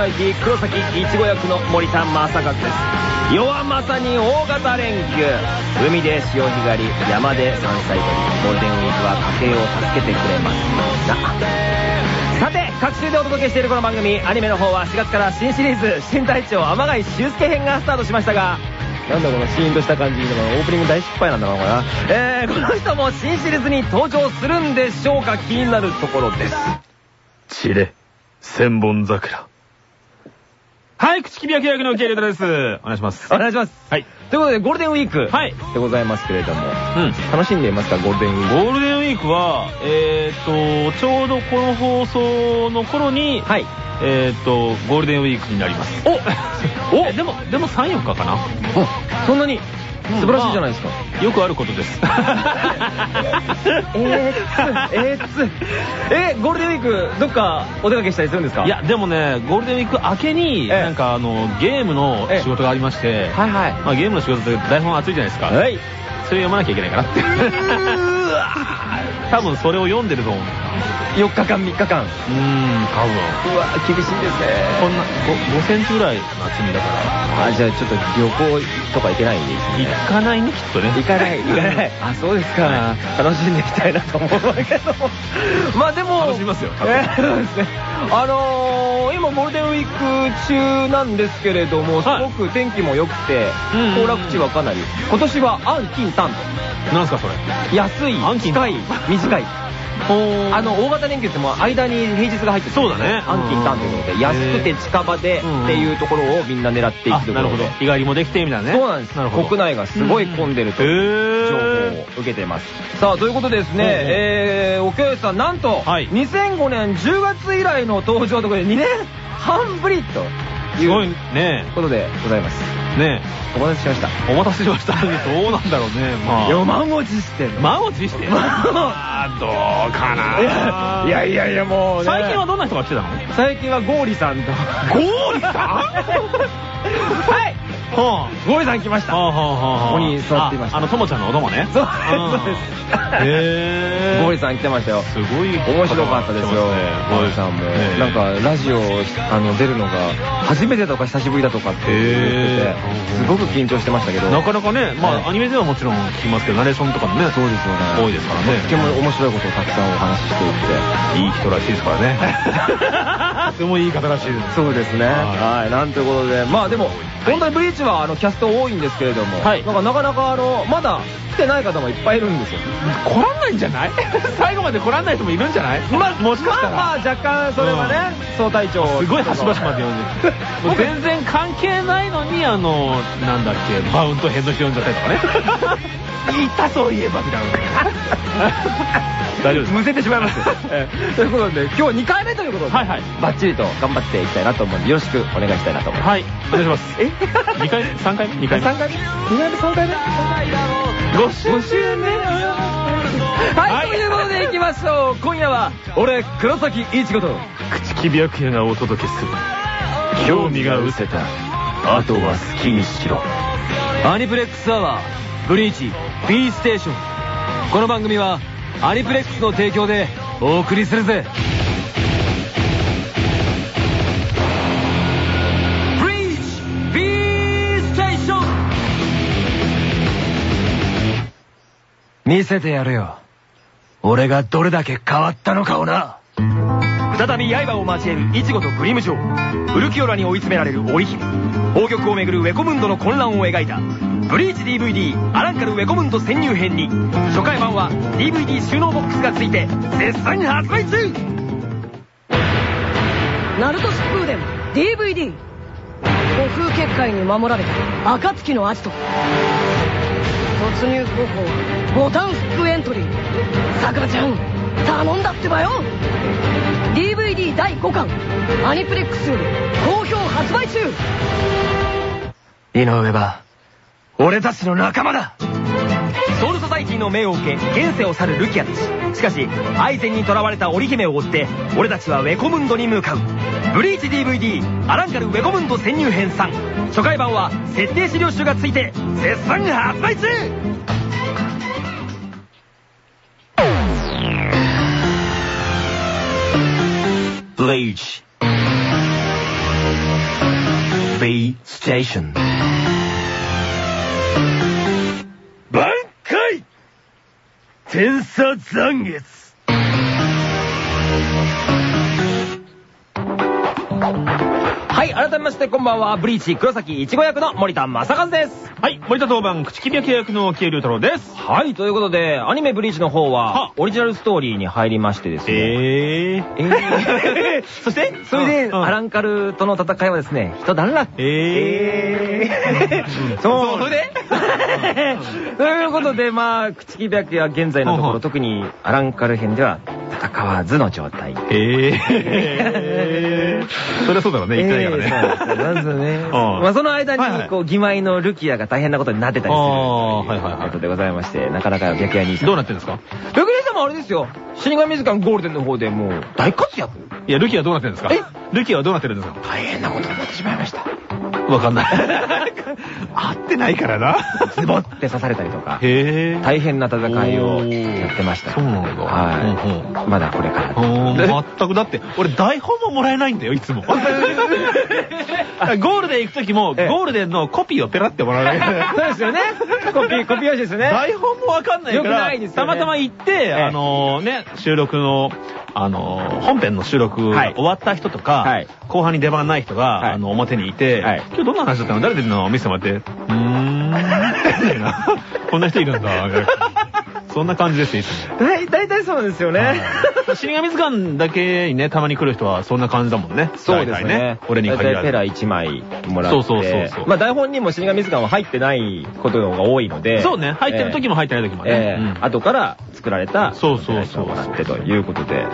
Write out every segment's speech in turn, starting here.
テーションパーソナリティ黒崎いちご役の森田正和です。世はまさに大型連休。海で潮干狩り山で山菜採りゴールデンウィークは家計を助けてくれます。なさて各週でお届けしているこの番組アニメの方は4月から新シリーズ新隊長天貝修介編がスタートしましたが。なんだこのシーンとした感じのオープニング大失敗なんだろうな。えー、この人も新シリーズに登場するんでしょうか？気になるところです。チレ、千本桜。はい、口切り焼き役のケイレタです。お願いします。お願いしますはい。ということでゴールデンウィークはいでございますけれども、うん。楽しんでいますかゴールデンウィークゴールデンウィークは、えーっと、ちょうどこの放送の頃に、はいえーっと、ゴールデンウィークになります。お おでも、でも3、4日かなそんなに素晴らしいじゃないですか、よくあることです。えーつえーつ。えゴールデンウィークどっかお出かけしたりするんですか？いや、でもね、ゴールデンウィーク明けに、ええ。なんかあの、ゲームの仕事がありまして、はいはい。まあゲームの仕事って台本熱いじゃないですか。はい。それ読まなきゃいけないからって。うわ多分それを読んでると思う。4日間3日間。うーん、多分。うわ厳しいですね。こんな 5, 5センチぐらいの厚みだから。あじゃあちょっと旅行とか行けないんです行ねかないね、きっとね。行かない行かない。あそうですか、は楽しんでいきたいなと思うけど。まあでも。楽しみますよ多分。え ーそうですね。あのー、今ゴールデンウィーク中なんですけれどもすはい。ごく天気も良くてうんうんうん。行楽地はかなり。今年は安金短なんすか、それ。と安い近い短い。ほあの大型連休ってもう間に平日が入ってるそうだね。安金短ということで安くて近場でうんっていうところをみんな狙っていくとなるほど。日帰りもできて、みたいなね。そうなんです。国内がすごい混んでるという情報を受けてます。さあということでですねえー岡吉さんなんとはい。2005年10月以来の登場ということで2年半ぶりとすごいね。ことでございますねお待たせしましたお待たせしました。どうなんだろうね。まあ。よ満持ちして満を持して。満をあーどうかな。いやいやいやもうね最近はどんな人が来てたの？最近はゴーリさんとゴーリさん？はいはゴーリさん来ましたここに座っていましたああの、ともちゃんのお供ね。そうですへー。ゴーリさん来てましたよすごい面白かったですよ、ゴーリさんも。なんか、ラジオ、あの、出るのが、初めてだとか久しぶりだとかって言っててすごく緊張してましたけど。なかなかね、まはいあ、アニメではもちろん聞きますけど、ナレーションとかもね、そうですよね。多いですからねとっても面白いことをたくさんお話ししていて。いい人らしいですからね。とてもいい方らしいです。そうですね。ははい。なんということで、まあでも、本当にブリーチは、あの、キャスト多いんですけれども、はいなんかなかなか、あの、まだ来てない方もいっぱいいるんですよ。来らんないんじゃない？最後まで来らんない人もいるんじゃない？まあ、もしかしたら。まあまあ、若干、それはね、総隊長。すごい端々まで読んでる。もう全然関係ないのに、あの、なんだっけ、マウントヘッドして読んじゃったりとかね。言ったそういえば、みたいな。大丈夫ですむせてしまいます。えーということで、今日2回目ということで、はいはいバッチリと頑張っていきたいなと思うんで、よろしくお願いしたいなと思います。はい、お願いします。え？2回？目 ?3 回？目 ?2 回？目3回？目 ?2 回目 ?3 回目5周5周年はい、はいということでいきましょう今夜は、俺、黒崎一護と、口きびやくやがお届けする。興味が失せた。あとは好きにしろ。アニプレックスアワー、ブリーチ、B ステーション。この番組は、アニプレックスの提供でお送りするぜ。見せてやるよ。俺がどれだけ変わったのかをな。再び刃を交えるイチゴとグリム城ウ。ルキオラに追い詰められる織姫。宝玉をめぐるウェコムンドの混乱を描いた。ブリーチ DVD アランカルウェコムンド潜入編に。初回版は DVD 収納ボックスがついて絶賛発売中。ナルト疾風伝 DVD 古風結界に守られた暁のアジト。突入方法はボタンフックエントリー。さくらちゃん頼んだってばよ。DVD 第5巻。アニプレックスより好評発売中。井上は俺たちの仲間だ。ソウルソサイティの命を受け現世を去るルキアたち。しかしアイゼンに囚われた織姫を追って俺たちはウェコムンドに向かう。ブリーチ DVD アランカルウェコムンド潜入編3初回版は設定資料集がついて絶賛発売中 Bleach B Station 挽回天差残月 い、改めましてこんばんは、ブリーチ黒崎いちご役の森田正和です。はい、森田当番、口切り焼き役の慶龍太郎です。はい、ということで、アニメブリーチの方はは、オリジナルストーリーに入りましてですね。えー。えー そして、それで、アランカルとの戦いはですね、一段落。えー。そう。それで？ということで、まあ、口木白や現在のところ、特にアランカル編では戦わずの状態。えー。そりゃそうだろうね、言ってないからね。まずね。んまあその間に、こう、義妹のルキアが大変なことになってたりする。はいはいはいことでございまして、なかなか白夜兄さん。どうなってんですか？白夜兄さんもあれですよ。死神図鑑ゴールデンの方でもう大活躍？いや、ルキはどうなってるんですか？え？ルキはどうなってるんですか？大変なことになってしまいました。わかんない。合ってないからな。ズボって刺されたりとか。へー。大変な戦いをやってました。そうなんだはい。まだこれから。うん全くだって、俺台本ももらえないんだよ、いつも。ゴールデン行く時も、ええゴールデンのコピーをペラってもらうだけそうですよね。コピー、コピー用紙ですよね。台本もわかんないかよくら、ないですよねたまたま行って、えあのね、収録の、あの本編の収録はいが終わった人とか、はい後半に出番ない人が、はいあの、表にいて、はい今日どんな話だったの？誰出るの？見せてもらって、うーん、こんな人いるんだ、そんな感じですよ、いつも。大体そうですよね。死神図鑑だけにね、たまに来る人はそんな感じだもんね。そうですね。俺に限らず。ペラ1枚もらって。そうそうそうそうまあ台本にも死神図鑑は入ってないことが多いので。そうね、入ってる時も入ってない時もね。後から作られたそうそうそうもらってということで、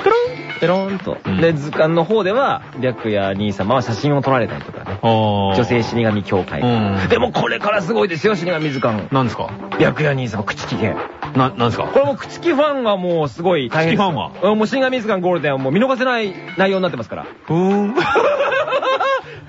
ペロンと。うんで、図鑑の方では、白夜兄様は写真を撮られたりとかね。女性死神協会。うんでもこれからすごいですよ、死神図鑑。何ですか？白夜兄様、口利け。な、なんですか？これもう口利ファンはもうすごい大変口利ファンは？もう死神図鑑ゴールデンはもう見逃せない内容になってますから。ふーん。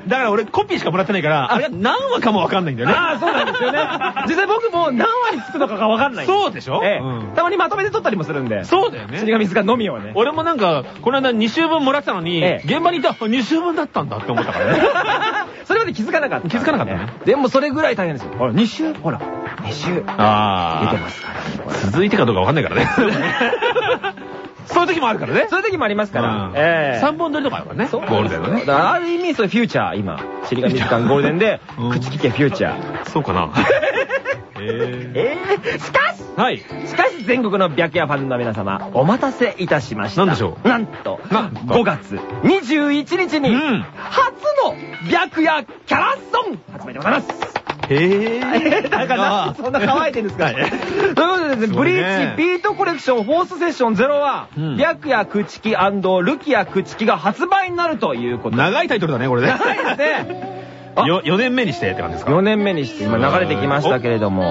だから俺コピーしかもらってないから、あれ何話かもわかんないんだよね。ああ、そうなんですよね。実際僕も何話につくのかがわかんない。そうでしょ？ええうんたまにまとめて撮ったりもするんで。そうだよね。死神図鑑のみをね。俺もなんか、この間2週分もらってたのに、ええ現場にいたら2週分だったんだって思ったからね。それまで気づかなかった。気づかなかったねでもそれぐらい大変ですよ。ほら、2週、ほら、2週あ出てますから。続いてかどうかわかんないからね。そういう時もあるからね。そういう時もありますからうん。ええ3本撮りとかあるからね。ゴールデンのね。だからある意味、それフューチャー、今。死神図鑑ゴールデンでうん、口利けフューチャー。そうかな。えええしかしー。はい。しかし全国の白夜ファンの皆様、お待たせいたしました。何でしょう？なんと、なんと5月21日に、うん初の白夜キャラソン発売でございます。へー。だからなんでそんな乾いてるんですか？はい。ということでですね、ブリねーチビートコレクションフォースセッション01、うん。白夜口木ルキア口木が発売になるということ。で。長いタイトルだね、これね。長いですね。あ。よ4年目にしてって感じですか？4年目にして今流れてきましたけれども、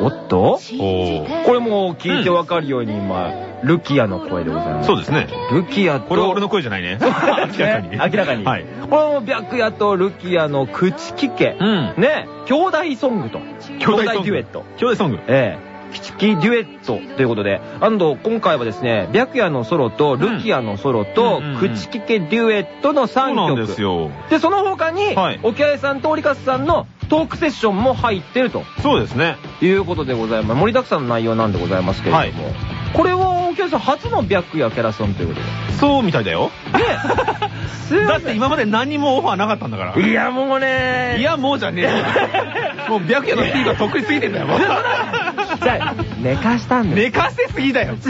おっと？これもう聞いてわかるように今、ルキアの声でございます。そうですね。ルキアと、これは俺の声じゃないね。明らかに。ね明らかに。はい。これも白夜とルキアの口利け。うん。ね、兄弟ソングと。兄弟デュエット。兄弟ソング。ええ。口利デュエットということで、アンド今回はですね、白夜のソロとルキアのソロと口利けデュエットの3曲。そうですよ。で、その他に、はい沖合さんとオリカスさんのトークセッションも入ってるとそうですね。いうことでございます。盛りだくさんの内容なんでございますけれども。はいこれは沖合さん初の白夜キャラソンということで。そうみたいだよ。すいませんだって今まで何もオファーなかったんだから。いや、もうねいや、もうじゃねえよ。もう白夜のスピードがとっくに過ぎてんだよ。じゃあ、寝かしたんです。寝かせすぎだよ。違うんで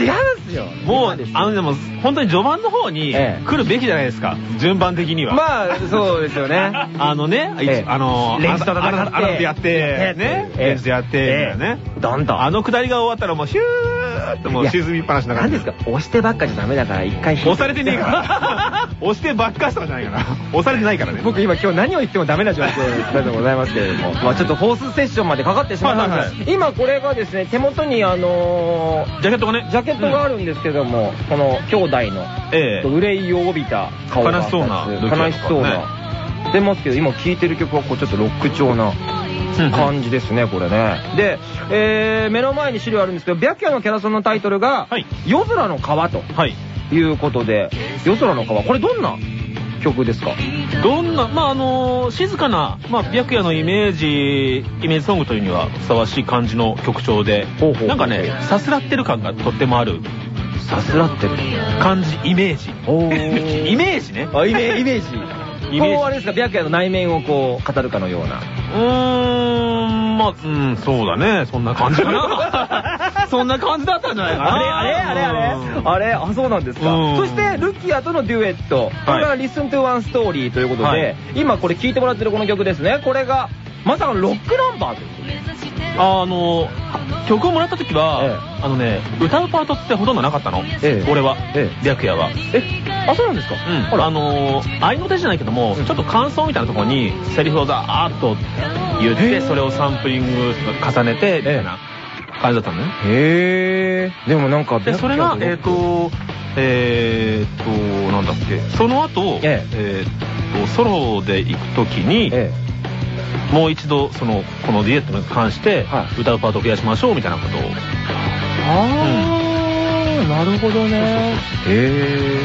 すよ。もうあのでも、本当に序盤の方にええ来るべきじゃないですか。順番的には。まあ、そうですよね。あのね、ええあの、レンジと戦ってあのあのでやって、ね、ええレンジでやって、ええみたいなね。どんどん。あの下りが終わったらもうヒューってもう沈みっぱなしな感じ。何ですか？押してばっかじゃダメだから一回押されてねえから。押してばっかしとかじゃないから。押されてないからね。僕今今日何を言ってもダメな状況だとございますけれども、まあちょっとフォースセッションまでかかってしまったんです。今これがですね、手元にあのージャケットがね。ジャケットがあるんですけども、この兄弟のええ。憂いを帯びた顔が悲しそうな悲しそうな。出ますけど、今聴いてる曲はこうちょっとロック調な感じですね、これね。で、えー、目の前に資料あるんですけど、白夜のキャラソンのタイトルが、はい夜空の川とはい。いうことで、夜空の川、これどんな曲ですか？どんな、まああの静かな、まあ、白夜のイメージ、イメージソングというにはふさわしい感じの曲調でほうほうほう、なんかね、さすらってる感がとってもあるさすらってる。感じ、イメージ。イメージね。あ、イメイメージ。こうあれですか、白夜の内面をこう、語るかのような。うーん、まあ、うん、そうだね。そんな感じかな。そんな感じだったんじゃないかな。あれあれあれあれうんあれあ、そうなんですかう。んそして、ルキアとのデュエット。これが Listen to One Story ということはでい、今これ聴いてもらってるこの曲ですね。これが、まさかのロックナンバーということで。あの、曲をもらった時は、えあのね、歌うパートってほとんどなかったの。ええ。俺は。え白夜は。え、あ、そうなんですか？うん、あのー、愛の手じゃないけども、うん。ちょっと感想みたいなところにセリフをザーッと言って、それをサンプリング重ねて、みたいな感じだったのね。へー。でもなんか、で、それが、えっ、と、えっ、と、なんだっけ、その後、ええ。っ、と、ソロで行くときに、えもう一度、その、このデュエットに関しては、歌うパートを増やしましょう、みたいなことを。え。あー、なるほどね。へ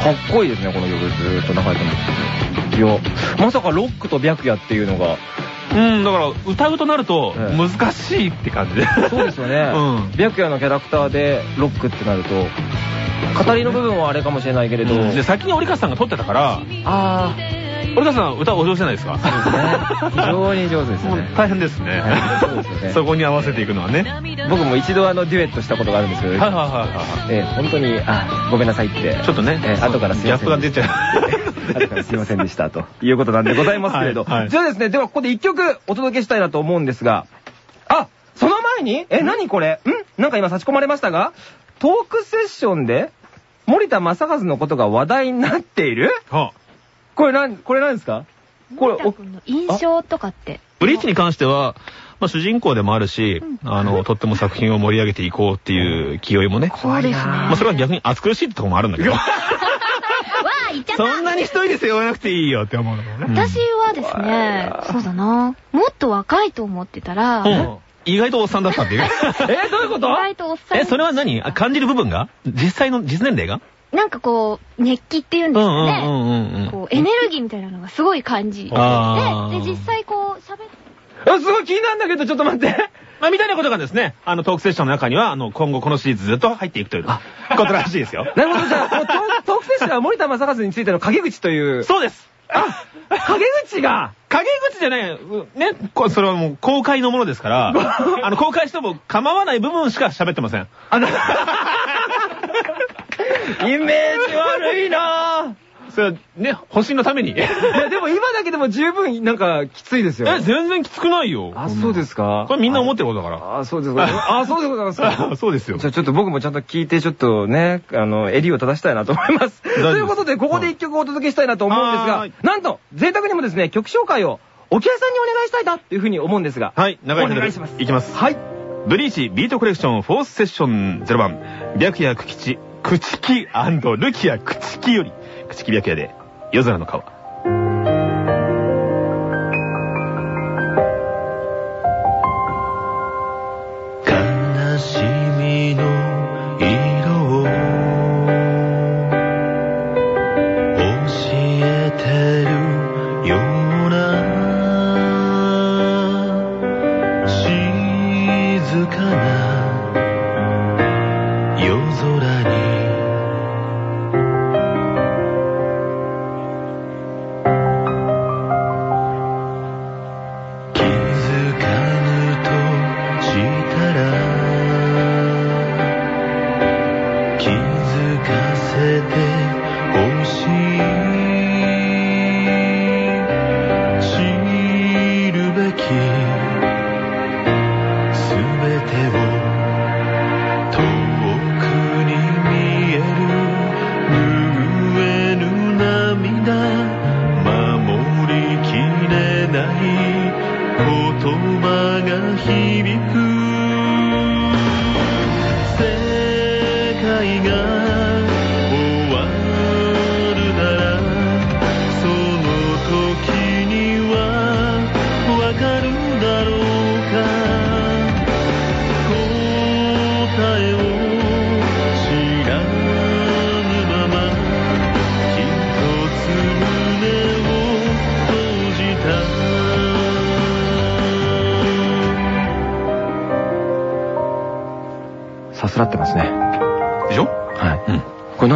ー。かっこいいですね、この曲。ずーっと流れてます。いや、まさかロックと白夜っていうのが、うん、だから、歌うとなると、ええ難しいって感じで。そうですよね。うん白夜のキャラクターでロックってなると、語りの部分はあれかもしれないけれど、うんで、先に折川さんが撮ってたから、あ折川さん歌お上手じゃないですか？あ、そうですね。非常に上手ですね。大変ですね。はいそこに合わせていくのはね。僕も一度あのデュエットしたことがあるんですけど、はいはいはいはい。えー本当に、あ、ごめんなさいって。ちょっとねえー後からすいません。ギャップが出ちゃう後からすいませんでした、ということなんでございますけれど。じゃあですね、ではここで一曲お届けしたいなと思うんですが、あ、その前に、え、何これ？ん？なんか今差し込まれましたが、トークセッションで、森田正和のことが話題になっている？はあこれなん、これなんですか？これ、森田君の印象とかって。ブリーチに関しては、まあ、主人公でもあるし、あの、とっても作品を盛り上げていこうっていう気負いもね。そうですね。まあ、それは逆に暑苦しいってところもあるんだけど。わあ、言っちゃったそんなに一人で背負わなくていいよって思うのもね。私はですね、そうだな。もっと若いと思ってたら、うん意外とおっさんだったっていう。え、どういうこと？意外とおっさん。え、それは何？あ感じる部分が？実際の実年齢が？なんかこう、熱気っていうんですかね。エネルギーみたいなのがすごい感じてで、実際こう、喋って、あ、すごい気になるんだけど、ちょっと待って。ま あ、みたいなことがですね、あの、トークセッションの中には、あの、今後このシリーズずっと入っていくということらしいですよ。なるほど、じゃあ、トークセッションは森田正和についての陰口という。そうです陰口が？陰口じゃない、うね、こそれはもう公開のものですから、あの、公開しても構わない部分しか喋ってません。あの、イメージ悪いなぁ。それはね、保身のために。いや、でも今だけでも十分なんかきついですよ。え、全然きつくないよ。あ、そうですか？これみんな思ってることだかあ、そうですか。あ、そうでございますら。か？そうですよ。じゃあちょっと僕もちゃんと聞いて、ちょっとね、あの、襟を正したいなと思います。ということで、ここで一曲お届けしたいなと思うんですがなんと、贅沢にもですね、曲紹介を、お客さんにお願いしたいなっていうふうに思うんですが。はい、長いお願いします。いきます。はい。ブリーチビートコレクションフォースセッション0番、白夜久吉、朽木ルキア朽木より、朽木白夜で、夜空の川。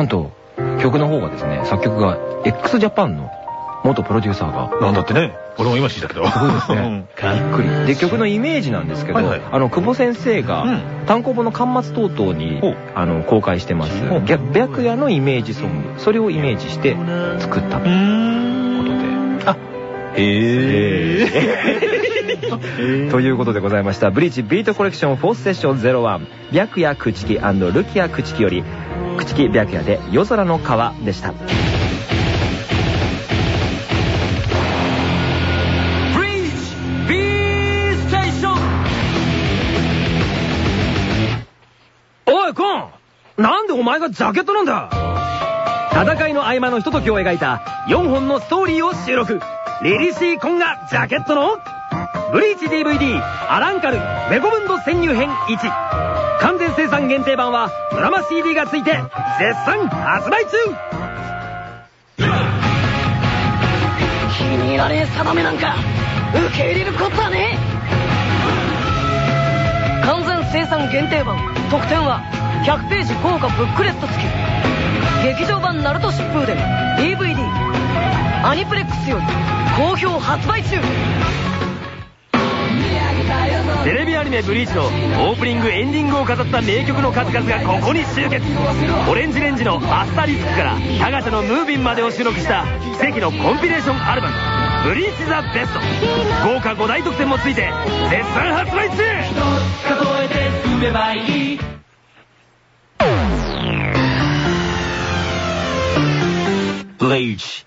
なんと、曲の方がですね、作曲が x ジャパンの元プロデューサーが、なんだってね。俺も今知ったけど。すごいですね。びっくり。で、曲のイメージなんですけど、あの、久保先生がうん、単行本の端末等々にあの、公開してます、白白夜のイメージソング、それをイメージして作ったという。ことで、あ、へえ。ということでございました。ブリーチビートコレクションフォースセッション01、白夜朽木ルキア朽木より、朽木白夜で夜空の川でした。おい、コン。なんでお前がジャケットなんだ。戦いの合間のひとときを描いた4本のストーリーを収録。リリシーコンがジャケットのブリーチ DVD アランカルメゴブンド潜入編1完全生産限定版はドラマ CD がついて絶賛発売中。気に入らねえ定めなんか受け入れることはね完全生産限定版特典は100ページ豪華ブックレット付き。劇場版ナルト疾風伝 DVD アニプレックスより好評発売中。テレビアニメ「ブリーチ」のオープニングエンディングを飾った名曲の数々がここに集結。オレンジレンジの「アスタリスク」から「タガチャのムービン」までを収録した奇跡のコンピレーションアルバム「ブリーチ・ザ・ベスト」豪華5大特典もついて絶賛発売中。数えて進めばいいブリーチ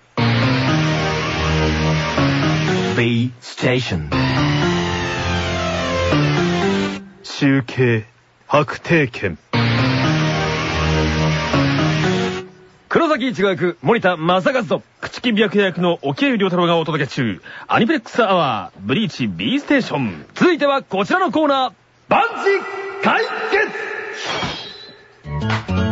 B ステーション集計、白帝拳。黒崎一護役森田正和と朽木白夜役の沖江良太郎がお届け中。アニプレックスアワー、ブリーチ B ステーション。続いてはこちらのコーナー万事解決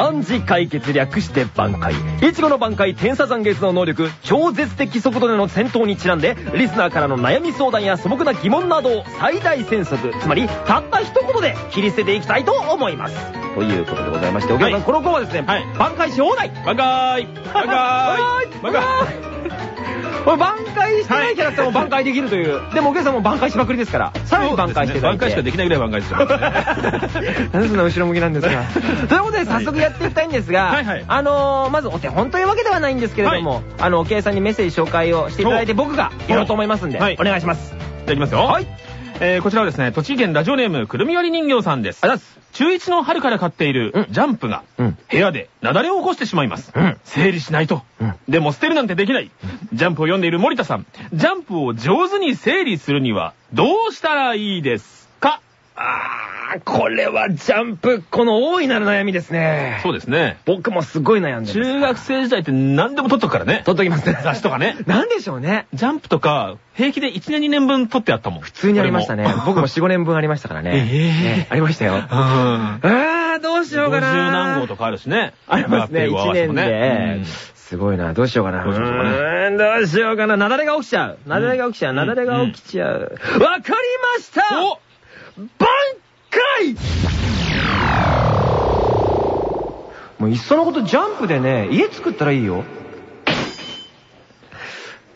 万事解決略して挽回。いちごの挽回天差残月の能力超絶的速度での戦闘にちなんでリスナーからの悩み相談や素朴な疑問などを最大戦速。つまりたった一言で切り捨てていきたいと思います。ということでございましてお客さん、はい。このコーナーはですね、はい。挽回し放題。挽回。挽回。挽回これ挽回してないキャラクターも挽回できるという、でもお客さんも挽回しまくりですから。さらに挽回していただいて。挽回しかできないぐらい挽回してますね。そんな後ろ向きなんですか。ということで早速やっていきたいんですが、あのーまずお手本というわけではないんですけれども、あの、お計さんにメッセージ紹介をしていただいて僕がやろうと思いますんで、はい。お願いします。じゃあいきますよ。はい。えーこちらはですね、栃木県ラジオネームくるみ割り人形さんです。あざっす中1の春から飼っているうんジャンプがうん部屋で雪崩を起こしてしまいます。うん整理しないと。うんでも捨てるなんてできない。ジャンプを読んでいる森田さん。ジャンプを上手に整理するにはどうしたらいいです？かあー、これはジャンプ、この大いなる悩みですね。そうですね。僕もすごい悩んでます。中学生時代って何でも取っとくからね。取っときますね。雑誌とかねなんでしょうね。ジャンプとか平気で1年2年分取ってあったもん。普通にありましたね。僕も4、5年分ありましたからね。ええねありましたよ。うん。あー、どうしようかな。50何号とかあるしね。ありますね、ペグ合1年でうん。すごいな、どうしようかな。どうしましょうかねーんどうしようかな。雪崩が起きちゃう。雪崩が起きちゃう。雪崩が起きちゃう。わかりましたお挽回もういっそのことジャンプでね、家作ったらいいよ。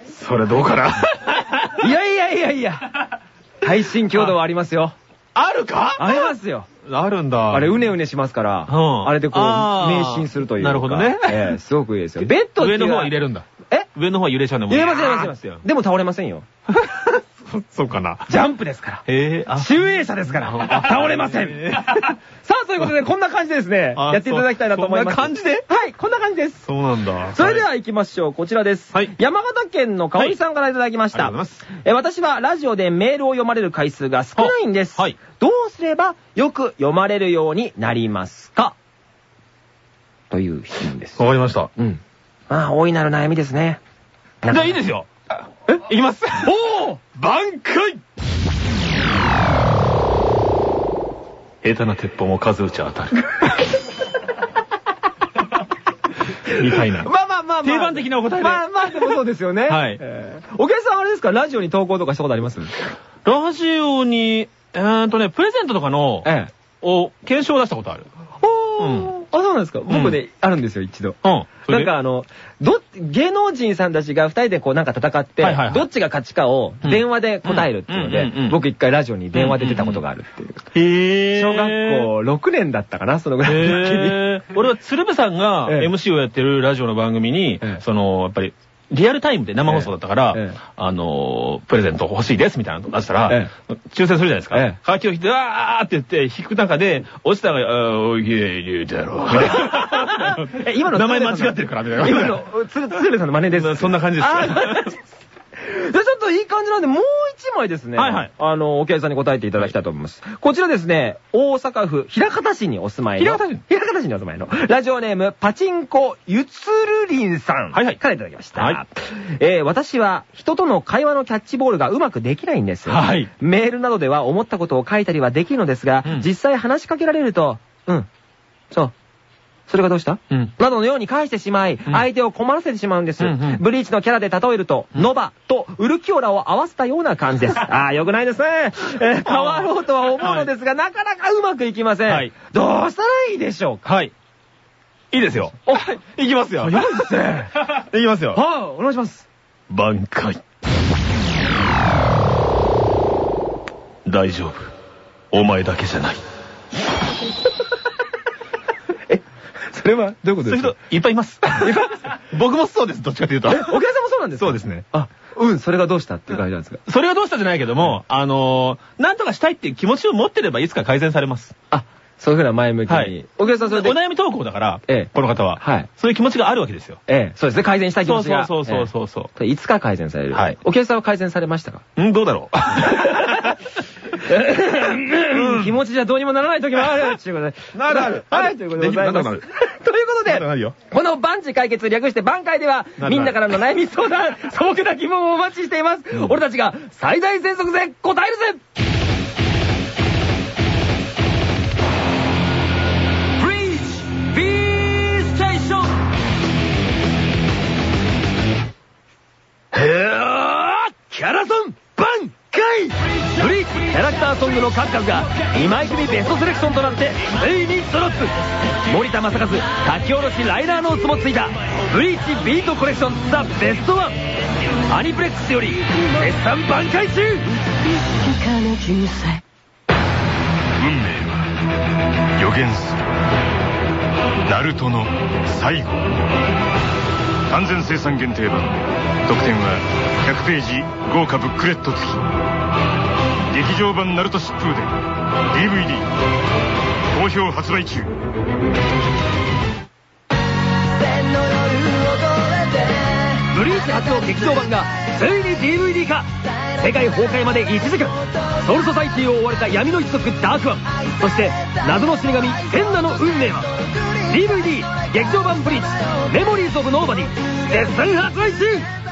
それどうかな？いやいやいやいや。配信強度はありますよ。あるか？ありますよ。あるんだ。あれ、うねうねしますから、うんあれでこう、迷信するというか。なるほどねええすごくいいですよ。ベッド上の方は入れるんだ。え？上の方は揺れちゃうんだもん入れます入れます入れますよ。でも倒れませんよ。そうかな。ジャンプですから。へえ、あ。集英社ですから。倒れません。さあ、ということで、こんな感じでですね、あやっていただきたいなと思います。そんな感じで？はい、こんな感じです。そうなんだ。それでは行きましょう。こちらです。はい山形県の香織さんからいただきました。はいありがとうございえ私はラジオでメールを読まれる回数が少ないんです。はいどうすればよく読まれるようになりますか？という質問です。わかりました。うん。まあ、大いなる悩みですね。じゃあいいですよ。えいきます。おお挽回下手な鉄砲も数打ち当たる。みたいな。まあまあまあまあ。定番的なお答えでまあまあ、でもそうですよね。はいえーお客さんあれですか？ラジオに投稿とかしたことあります？ラジオに、えーっとね、プレゼントとかのええ。を、検証を出したことある。おーあ、そうなんですか。僕ね、あるんですよ、一度。うん。なんかあの、ど、芸能人さんたちが二人でこうなんか戦ってどっちが勝ちかをうん電話で答えるっていうので僕一回ラジオに電話で出たことがあるっていう。へ小学校6年だったかな、そのぐらいの時に。俺は鶴瓶さんがええ MC をやってるラジオの番組にええ、その、やっぱり、リアルタイムで生放送だったからええええ、あの、プレゼント欲しいですみたいなの出したらえ、抽選するじゃないですか。ええカーキを引いて、わーって言って、引く中で、落ちたら、おいげ言うだろう。今の名前間違ってるから、みたいな。今の、つ、鶴瓶さんの真似です。そんな感じです。あじゃあちょっといい感じなんで、もう一枚ですね。はいはいあの、お客さんに答えていただきたいと思います。こちらですね、大阪府枚方市にお住まいの。枚方市枚方市にお住まいの。ラジオネーム、パチンコゆつるりんさん。はいはいからいただきました。はいえー私は、人との会話のキャッチボールがうまくできないんです。はいメールなどでは思ったことを書いたりはできるのですが、うん実際話しかけられると、うん、そう。それがどうした？うん。などのように返してしまい、うん相手を困らせてしまうんです。うんうんブリーチのキャラで例えると、ノバとウルキオラを合わせたような感じです。ああ、よくないですね。えー変わろうとは思うのですが、なかなかうまくいきません。はいどうしたらいいでしょうか？はい。いいですよ。おいきますよ。早いですね。いきますよ。はい、お願いします。挽回。大丈夫。お前だけじゃない。それはどういうことそういう人いっぱいいます。僕もそうです、どっちかというと。え、お客さんもそうなんですか？そうですね。あ、うん、それがどうしたっていう感じなんですか？それがどうしたじゃないけども、あのー、なんとかしたいっていう気持ちを持ってればいつか改善されます。あ、そういうふうな前向きに。はいお客さんそれで。お悩み投稿だから、ええこの方は、はいそういう気持ちがあるわけですよ。ええ、そうですね、改善したい気持ちが。そうそうそうそうそええいつか改善される。はいお客さんは改善されましたか？う。ん、どうだろう。気持ちじゃどうにもならない時もある。ということで。なるあるはい、ということでございます。ということで、この万事解決略して挽回では、みんなからの悩み相談、素朴な疑問をお待ちしています。俺たちが最大全速で答えるぜャラソン挽回！ブリーチキャラクターソングの数々が2枚組ベストセレクションとなってついにドロップ森田正和書き下ろしライナーノーツもついた。ブリーチビートコレクションザ・ベストワン。アニプレックスより絶賛挽回中！運命は予言する。ナルトの最後。完全生産限定版特典は100ページ豪華ブックレット付き。劇場版ナルト疾風伝 DVD 好評発売中。ブリーチ初の劇場版がついに DVD 化。世界崩壊まで1時間。ソウルソサエティを追われた闇の一族ダークワンそして謎の死神茜雫の運命は DVD 劇場版ブリーチメモリーズ・オブ・ノーバディ絶賛発売中。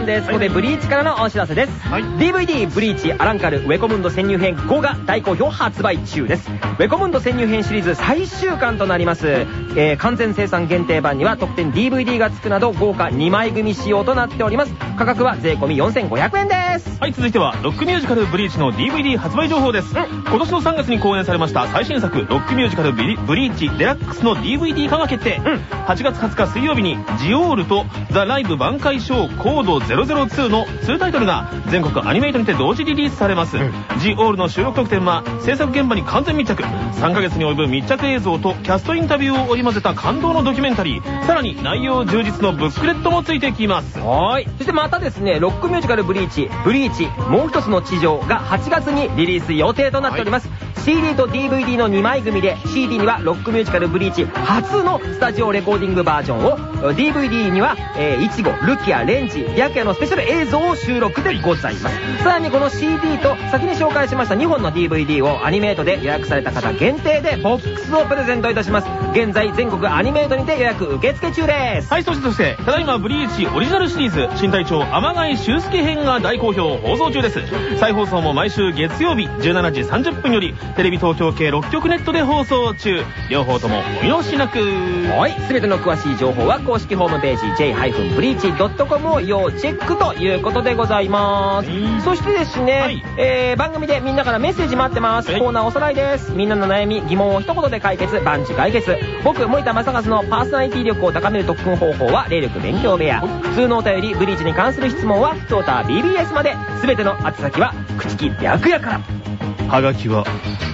間です。ここでブリーチからのお知らせです。はい DVD ブリーチアランカルウェコムンド潜入編5が大好評発売中です。ウェコムンド潜入編シリーズ最終巻となります。えー完全生産限定版には特典 DVD が付くなど豪華2枚組仕様となっております。価格は税込み4500円です。はい、続いては、ロックミュージカルブリーチの DVD 発売情報です。今年の3月に公演されました最新作、ロックミュージカルブリブリーチデラックスの DVD 化が決定。うん8月20日水曜日に、ジオールとザ・ライブ挽回ショーコード002の2タイトルが全国アニメイトにて同時リリースされます。ジオールの収録特典は、制作現場に完全密着。3ヶ月に及ぶ密着映像とキャストインタビューを織り交ぜた感動のドキュメンタリー。さらに内容充実のブックレットもついてきます。はーい。そしてまたですね、ロックミュージカルブリーチ、ブリーチ、もう一つの地上が8月にリリース予定となっております。CD と DVD の2枚組で、CD にはロックミュージカルブリーチ初のスタジオレコーディングバージョンを、DVD には、えー、イチゴ、ルキア、レンジ、白夜のスペシャル映像を収録でございます。さらにこの CD と先に紹介しました2本の DVD をアニメートで予約された方限定でボックスをプレゼントいたします。現在全国アニメートにて予約受付中です。はい、そしてそして、ただいまブリーチオリジナルシリーズ、新隊長天貝修介編が大好評放送中です。再放送も毎週月曜日17時30分より、テレビ東京系6局ネットで放送中両方ともお見逃しなくはい。すべての詳しい情報は公式ホームページ j-breach.com を要チェックということでございます。そしてですね、はいえー、番組でみんなからメッセージ待ってます。はいコーナーおさらいです。みんなの悩み、疑問を一言で解決、万事解決。僕、森田正和のパーソナリティ力を高める特訓方法は、霊力勉強部屋。普通のお便り、ブリーチに関する質問は、ふつおた BBS まで。すべての宛先は、口木白夜から。はがきは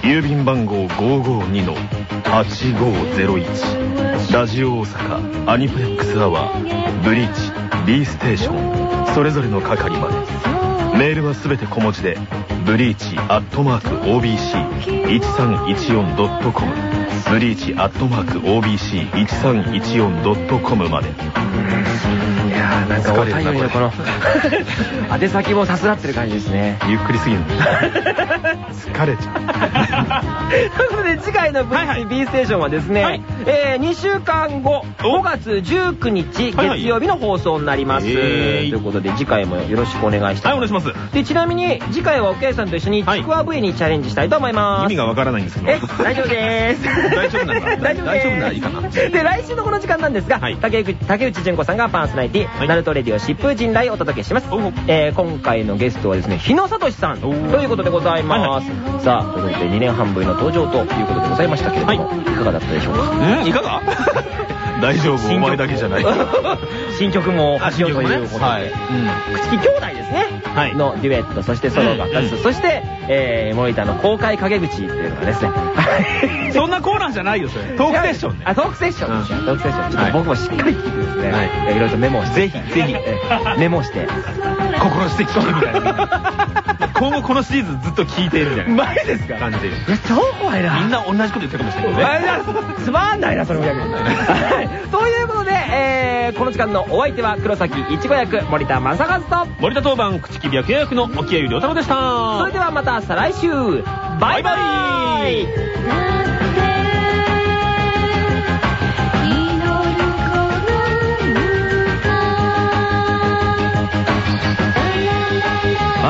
郵便番号552-8501ラジオ大阪アニプレックスアワーブリーチ B ステーションそれぞれの係まで。メールはすべて小文字でブリーチアットマーク OBC1314.com ブリーチアットマーク OBC1314.com まで。いやー、なんかお便りのこの、宛先もさすらってる感じですね。ゆっくりすぎる。疲れちゃう。ということで次回のはいはい。B ステーションはですね、はい。えー、2週間後5月19日月曜日の放送になります、えーということで次回もよろしくお願いしたはいいお願いします。でちなみに次回はおけいさんと一緒にはいちくわ笛にチャレンジしたいと思います、意味がわからないんですけど。え大丈夫です大丈夫なんだ。大丈夫大丈夫ならいいかな。で来週のこの時間なんですが、はい。竹内竹内純子さんがパーソナリティ、はい。ナルトレディオ疾風陣雷をお届けします。えー今回のゲストはですね日野聡さん。ということでございます、さあということで2年半ぶりの登場ということでございましたけれども、はい。い、かがだったでしょうか？んいかが？大丈夫お前だけじゃない。新曲も発表ということで、はい。口木兄弟ですね、はい。のデュエットそしてソロが。2つ、うん。そして、えー、森田の公開陰口っていうのがですね。そんなコーナーじゃないよそれ。トークセッションね。あトークセッション。トークセッション。ちょっはいと僕もしっかり聞いてですね、い。ろいろとメモをして。ぜひぜひ。メモして。心して聞けみたいな今後このシリーズずっと聞いてるみたいな。マジですか？感じ。でいや超怖いな。みんな同じこと言ってるかもしれない。けどねつまんないなそれも逆に。はい。ということで、えー、この時間のお相手は黒崎いちご役森田正和と。森田当番口木白夜役の沖合良太郎でした。それではまた再来週。バイバイ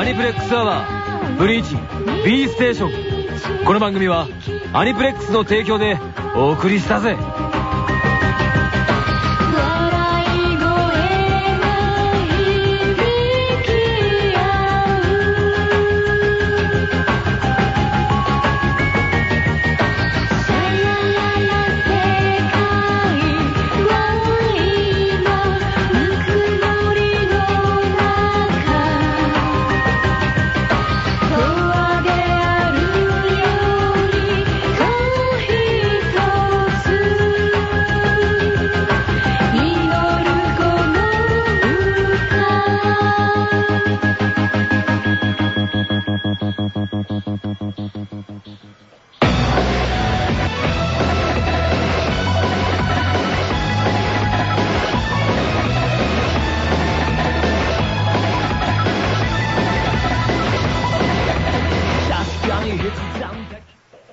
ニプレックスアワーブリーチ B ステーション。この番組はアニプレックスの提供でお送りしたぜ。